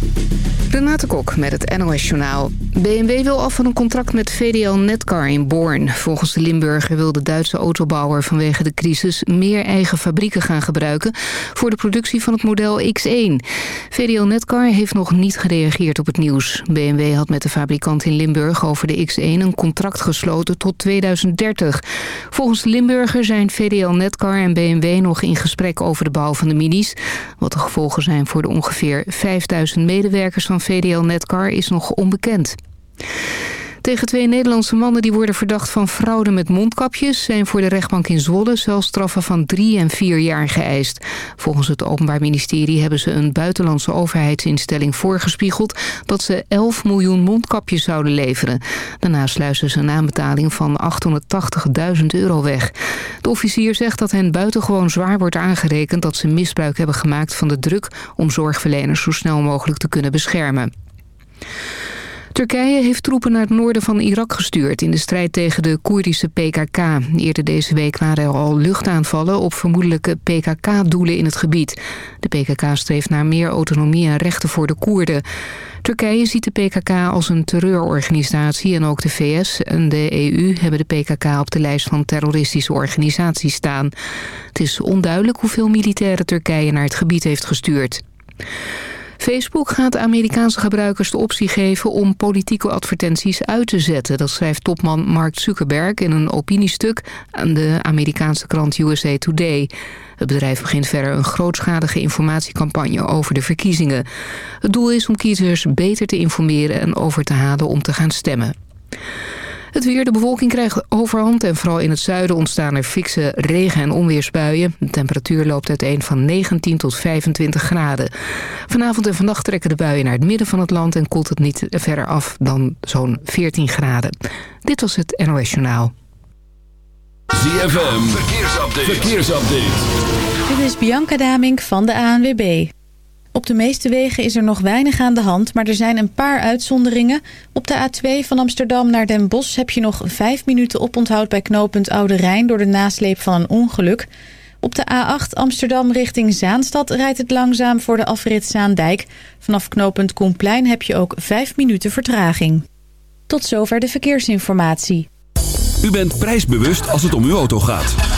Thank you. Renate Kok met het NOS Journaal. BMW wil af van een contract met VDL Netcar in Born. Volgens de Limburger wil de Duitse autobouwer vanwege de crisis... meer eigen fabrieken gaan gebruiken voor de productie van het model X1. VDL Netcar heeft nog niet gereageerd op het nieuws. BMW had met de fabrikant in Limburg over de X1 een contract gesloten tot 2030. Volgens de Limburger zijn VDL Netcar en BMW nog in gesprek over de bouw van de minis. Wat de gevolgen zijn voor de ongeveer 5000 medewerkers van VDL Netcar is nog onbekend. Tegen twee Nederlandse mannen die worden verdacht van fraude met mondkapjes... zijn voor de rechtbank in Zwolle zelfs straffen van drie en vier jaar geëist. Volgens het Openbaar Ministerie hebben ze een buitenlandse overheidsinstelling voorgespiegeld... dat ze 11 miljoen mondkapjes zouden leveren. Daarna sluizen ze een aanbetaling van 880.000 euro weg. De officier zegt dat hen buitengewoon zwaar wordt aangerekend... dat ze misbruik hebben gemaakt van de druk om zorgverleners zo snel mogelijk te kunnen beschermen. Turkije heeft troepen naar het noorden van Irak gestuurd... in de strijd tegen de Koerdische PKK. Eerder deze week waren er al luchtaanvallen... op vermoedelijke PKK-doelen in het gebied. De PKK streeft naar meer autonomie en rechten voor de Koerden. Turkije ziet de PKK als een terreurorganisatie... en ook de VS en de EU hebben de PKK op de lijst van terroristische organisaties staan. Het is onduidelijk hoeveel militairen Turkije naar het gebied heeft gestuurd. Facebook gaat Amerikaanse gebruikers de optie geven om politieke advertenties uit te zetten. Dat schrijft topman Mark Zuckerberg in een opiniestuk aan de Amerikaanse krant USA Today. Het bedrijf begint verder een grootschalige informatiecampagne over de verkiezingen. Het doel is om kiezers beter te informeren en over te halen om te gaan stemmen. Het weer, de bewolking krijgt overhand en vooral in het zuiden ontstaan er fikse regen- en onweersbuien. De temperatuur loopt uiteen van 19 tot 25 graden. Vanavond en vannacht trekken de buien naar het midden van het land en koelt het niet verder af dan zo'n 14 graden. Dit was het NOS Journaal. ZFM, verkeersupdate. verkeersupdate. Dit is Bianca Damink van de ANWB. Op de meeste wegen is er nog weinig aan de hand, maar er zijn een paar uitzonderingen. Op de A2 van Amsterdam naar Den Bosch heb je nog vijf minuten oponthoud bij knooppunt Oude Rijn door de nasleep van een ongeluk. Op de A8 Amsterdam richting Zaanstad rijdt het langzaam voor de afrit Zaandijk. Vanaf knooppunt Koenplein heb je ook vijf minuten vertraging. Tot zover de verkeersinformatie. U bent prijsbewust als het om uw auto gaat.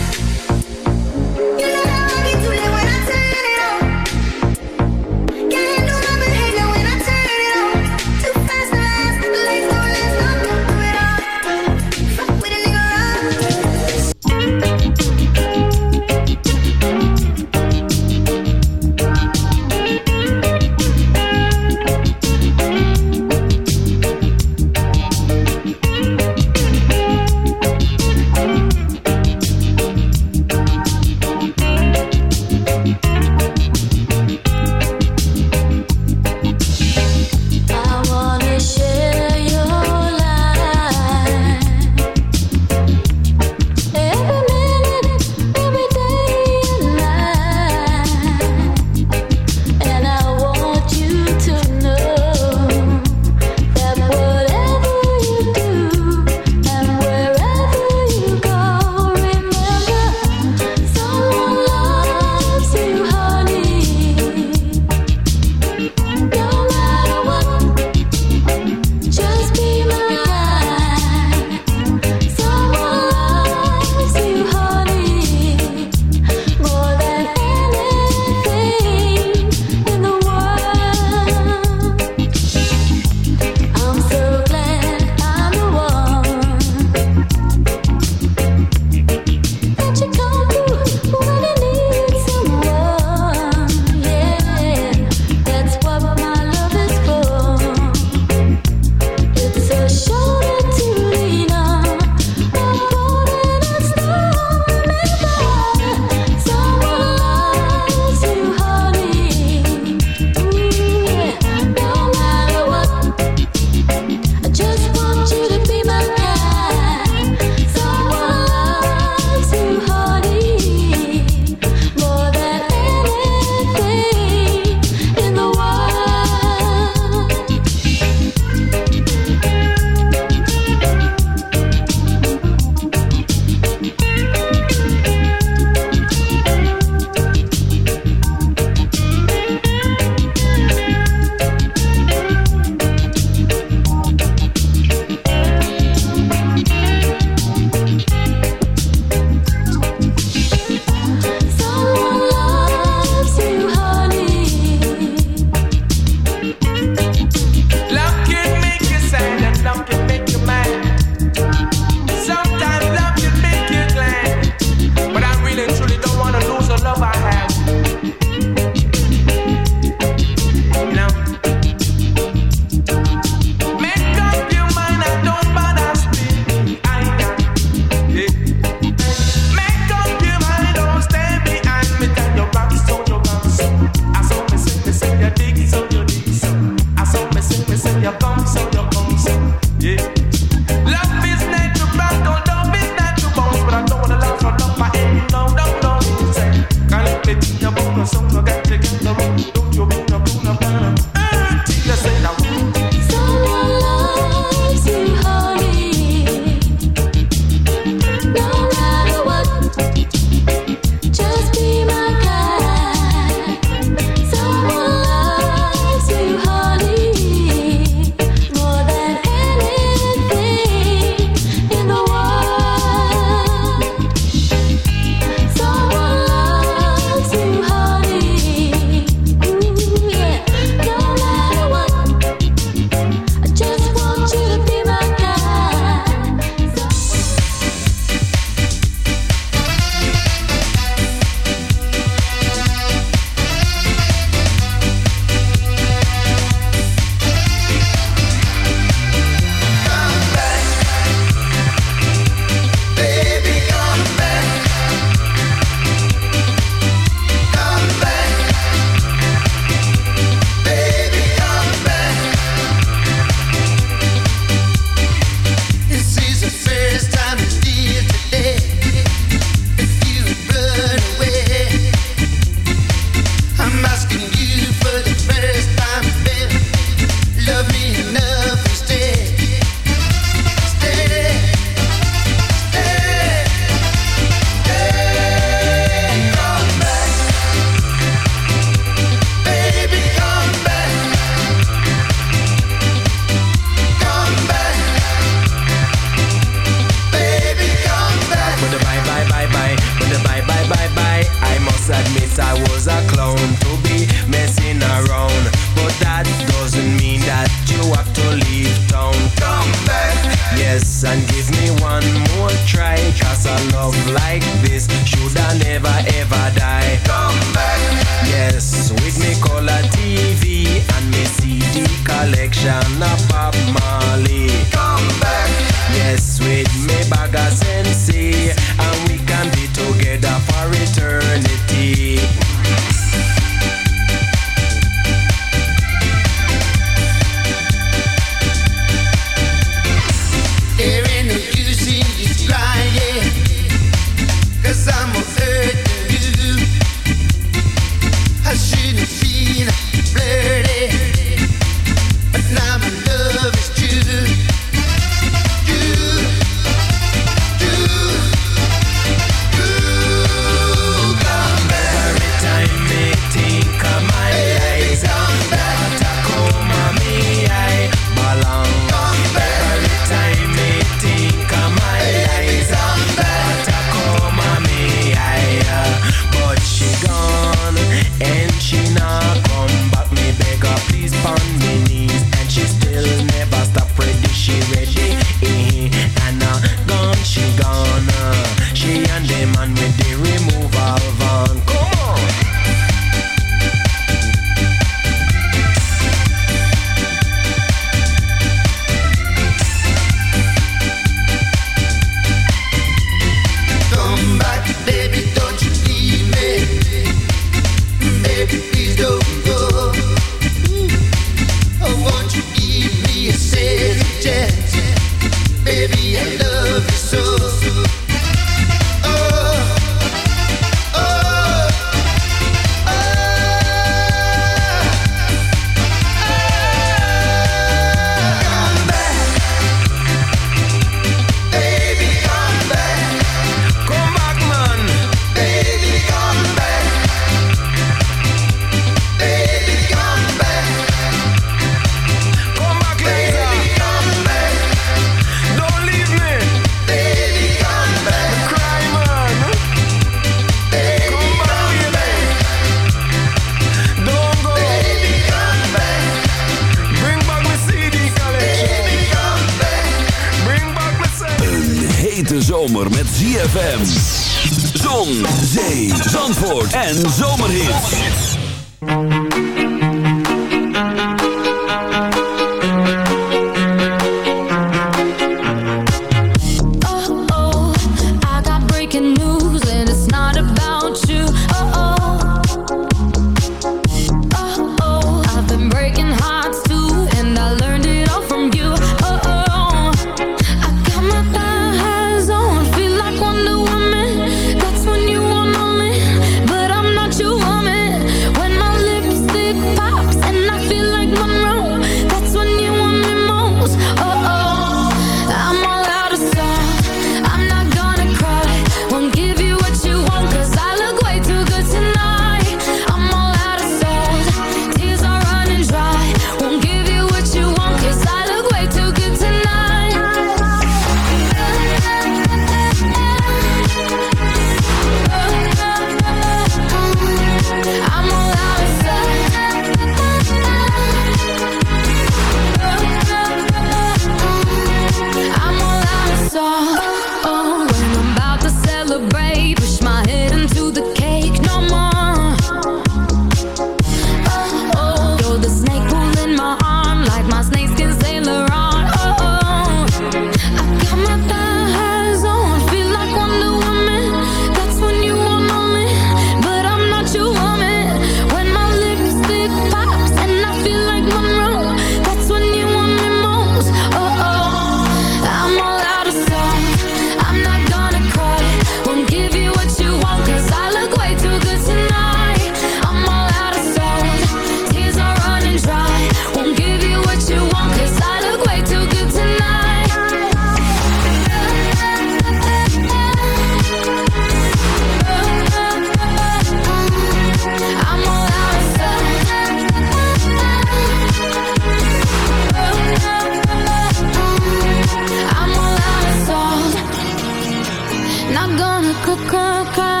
can't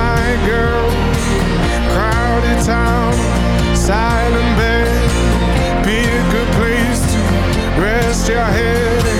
My girl. Crowded town, silent bed, be a good place to rest your head.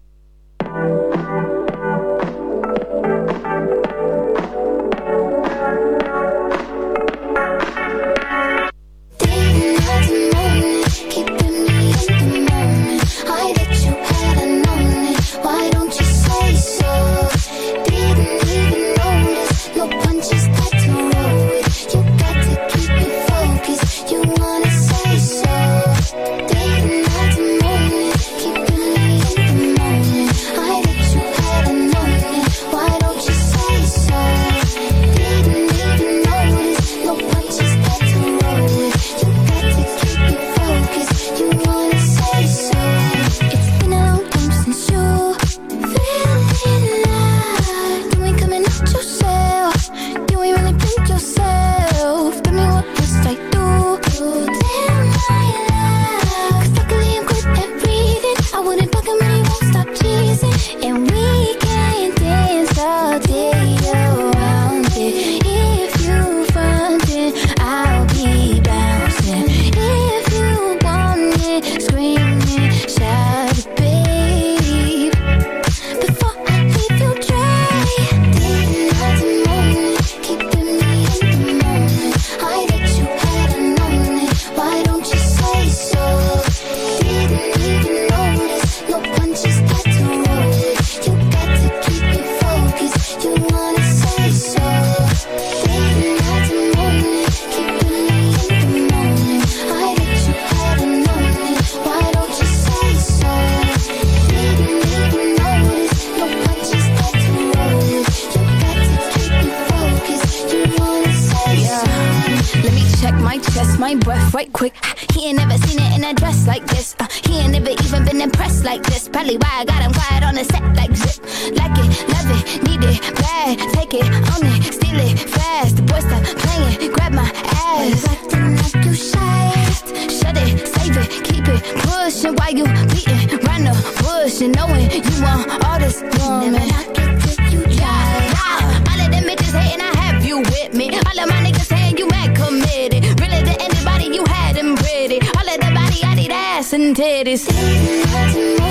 even been impressed like this. Probably why I got him quiet on the set like zip. Like it, love it, need it, bad. Take it, own it, steal it, fast. The boy stop playing, grab my ass. Acting like you shy. Shut it, save it, keep it, pushing. Why you beating Run the bush and knowing you want all this woman? and titties.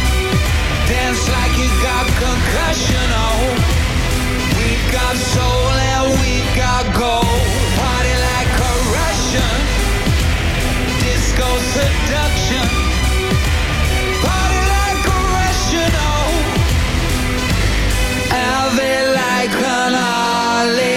dance like you got concussion. Oh, we got soul and we got gold. Party like a Russian. Disco seduction. Party like a Russian. Oh, LV like an olive.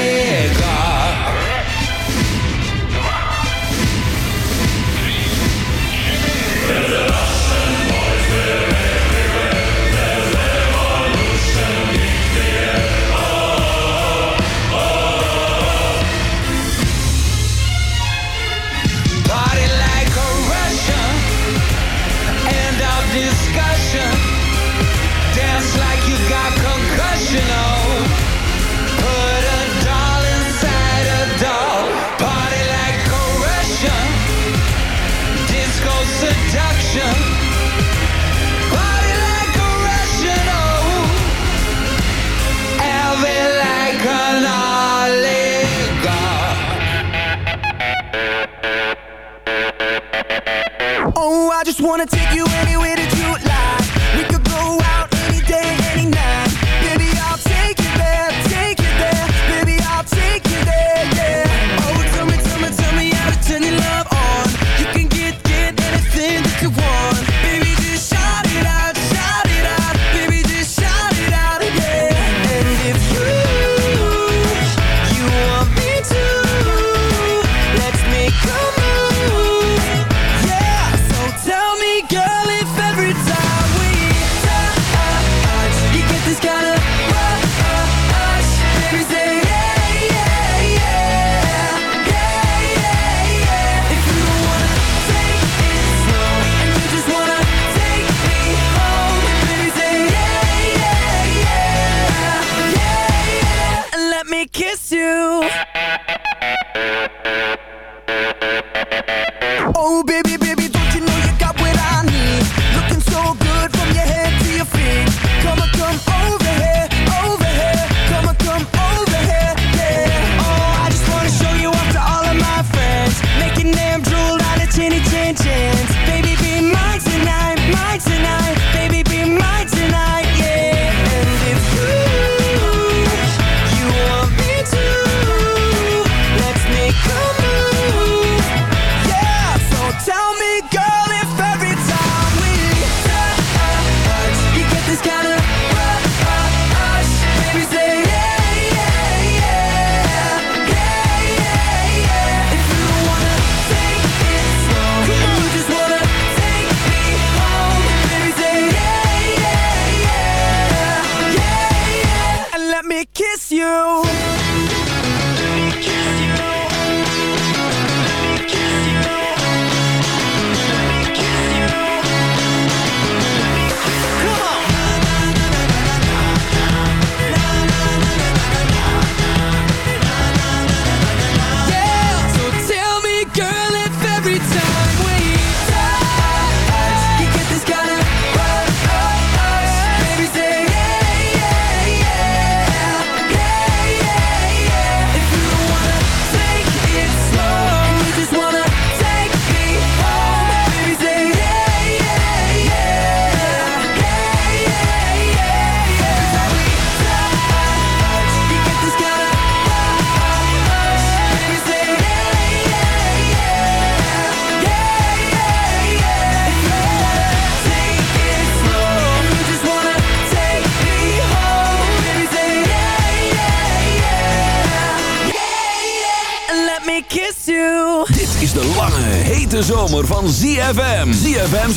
Wanna take you anywhere that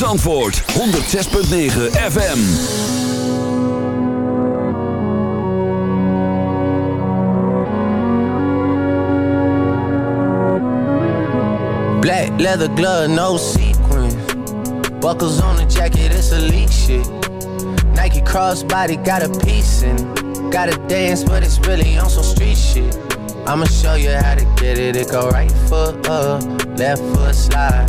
ZFM Zandvoort, 106.9 FM. Black leather glove, no sequins. Buckles on the jacket, it's elite shit. Nike crossbody got a piece in. Gotta dance, but it's really on some street shit. I'ma show you how to get it. It go right foot up, left foot slide,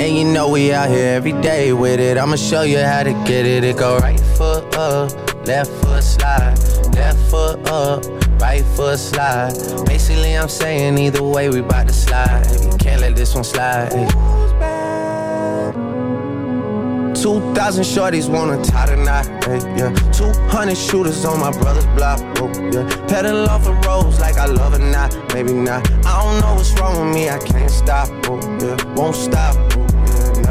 And you know we out here every day with it. I'ma show you how to get it. It go right foot up, left foot slide, left foot up, right foot slide. Basically, I'm saying either way, we bout to slide. Can't let this one slide. 2,000 shorties wanna tie knot, hey, yeah. 200 shooters on my brother's block, oh, yeah. Pedal off the roads like I love it not, maybe not. I don't know what's wrong with me, I can't stop, oh, yeah. Won't stop, oh.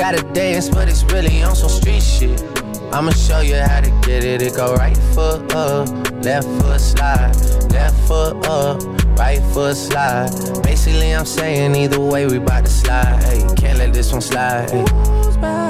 Gotta dance, but it's really on some street shit. I'ma show you how to get it. It go right foot up, left foot slide, left foot up, right foot slide. Basically, I'm saying either way, we bout to slide. Hey, can't let this one slide. Hey.